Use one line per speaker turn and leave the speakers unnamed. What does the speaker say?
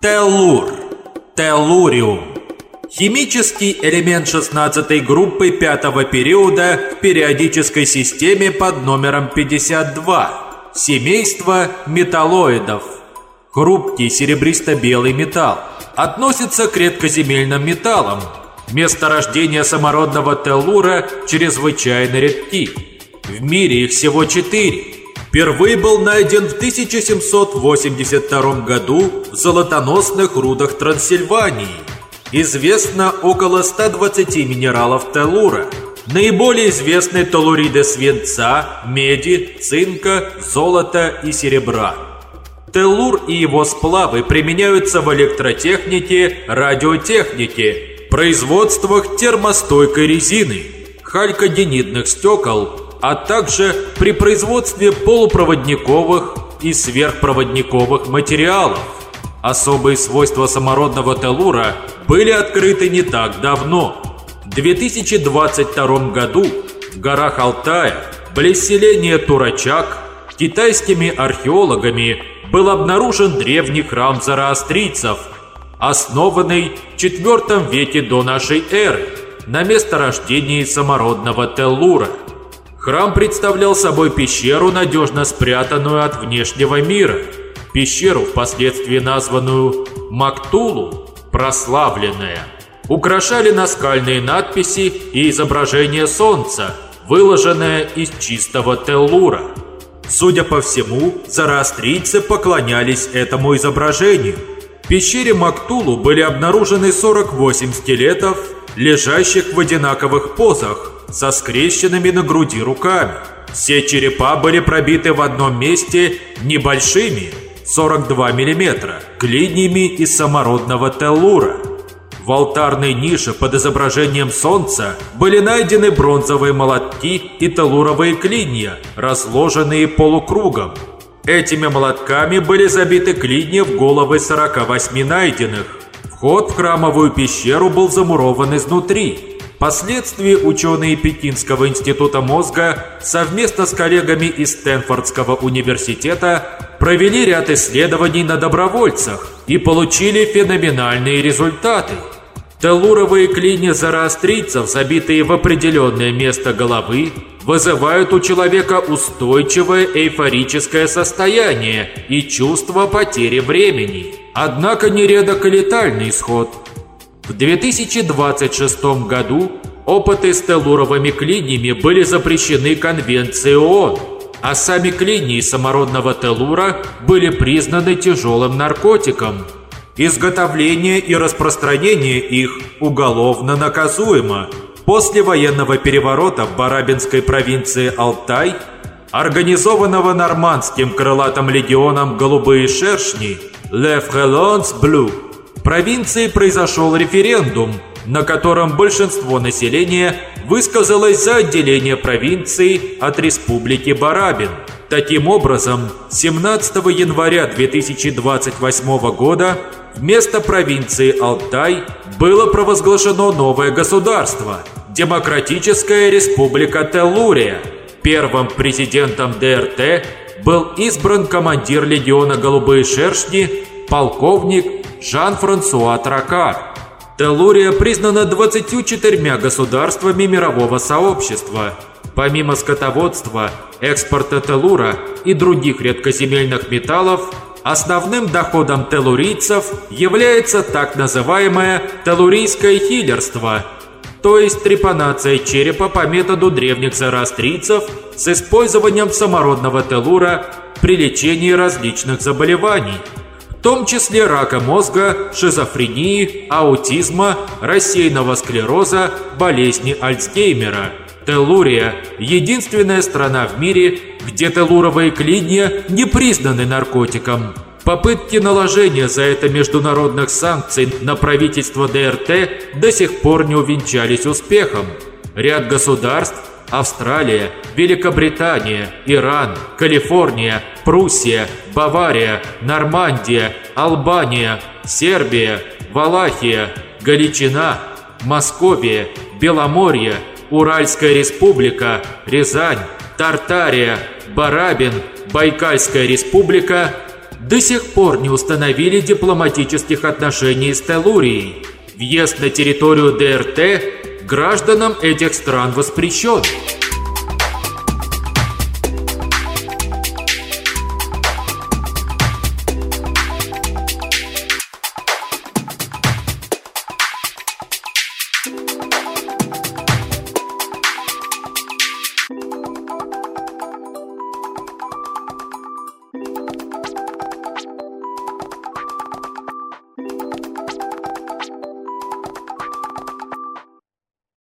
Теллур. Теллуриум. Химический элемент 16 группы пятого периода в периодической системе под номером 52. Семейство металлоидов. Хрупкий серебристо-белый металл. Относится к редкоземельным металлам. Месторождения самородного теллура чрезвычайно редки. В мире их всего четыре. Впервые был найден в 1782 году в золотоносных рудах Трансильвании. Известно около 120 минералов теллура. Наиболее известны теллуриды свинца, меди, цинка, золота и серебра. Теллур и его сплавы применяются в электротехнике, радиотехнике, производствах термостойкой резины, халькоденитных стекол, а также при производстве полупроводниковых и сверхпроводниковых материалов. Особые свойства самородного телура были открыты не так давно. В 2022 году в горах Алтая, близ селения Турачак, китайскими археологами был обнаружен древний храм зороастрийцев, основанный в IV веке до нашей эры на месторождении самородного теллура. Храм представлял собой пещеру, надежно спрятанную от внешнего мира. Пещеру, впоследствии названную Мактулу, прославленная. Украшали наскальные надписи и изображение солнца, выложенное из чистого теллура. Судя по всему, зороастрийцы поклонялись этому изображению. В пещере Мактулу были обнаружены 48 скелетов, лежащих в одинаковых позах, со скрещенными на груди руками. Все черепа были пробиты в одном месте небольшими, 42 мм, клиньями из самородного теллура. В алтарной нише под изображением солнца были найдены бронзовые молотки и теллуровые клинья, разложенные полукругом. Этими молотками были забиты клинья в головы 48 найденных. Вход в храмовую пещеру был замурован изнутри. Впоследствии ученые Пекинского института мозга совместно с коллегами из Стэнфордского университета провели ряд исследований на добровольцах и получили феноменальные результаты. Телуровые клини зороастрийцев, забитые в определенное место головы, вызывают у человека устойчивое эйфорическое состояние и чувство потери времени. Однако нередок и летальный исход – в 2026 году опыты с телуровыми клиньями были запрещены Конвенцией ООН, а сами клинии самородного телура были признаны тяжелым наркотиком. Изготовление и распространение их уголовно наказуемо. После военного переворота в Барабинской провинции Алтай, организованного нормандским крылатым легионом «Голубые шершни» «Le Frelons Bleu», провинции произошел референдум, на котором большинство населения высказалось за отделение провинции от республики Барабин. Таким образом, 17 января 2028 года вместо провинции Алтай было провозглашено новое государство – Демократическая республика Теллурия. Первым президентом ДРТ был избран командир легиона «Голубые шершни» полковник Жан-Франсуа Тракар. Теллурия признана 24 государствами мирового сообщества. Помимо скотоводства, экспорта телура и других редкоземельных металлов, основным доходом телурийцев является так называемое телурийское хилерство, то есть трепанация черепа по методу древних зороастрийцев с использованием самородного телура при лечении различных заболеваний – том числе рака мозга, шизофрении, аутизма, рассеянного склероза, болезни Альцгеймера. Теллурия – единственная страна в мире, где теллуровые клинья не признаны наркотиком. Попытки наложения за это международных санкций на правительство ДРТ до сих пор не увенчались успехом. Ряд государств Австралия, Великобритания, Иран, Калифорния, Пруссия, Бавария, Нормандия, Албания, Сербия, Валахия, Галичина, Московия, Беломорье, Уральская республика, Рязань, Тартария, Барабин, Байкальская республика до сих пор не установили дипломатических отношений с Телурией. Въезд на территорию ДРТ гражданам этих стран воспрещен.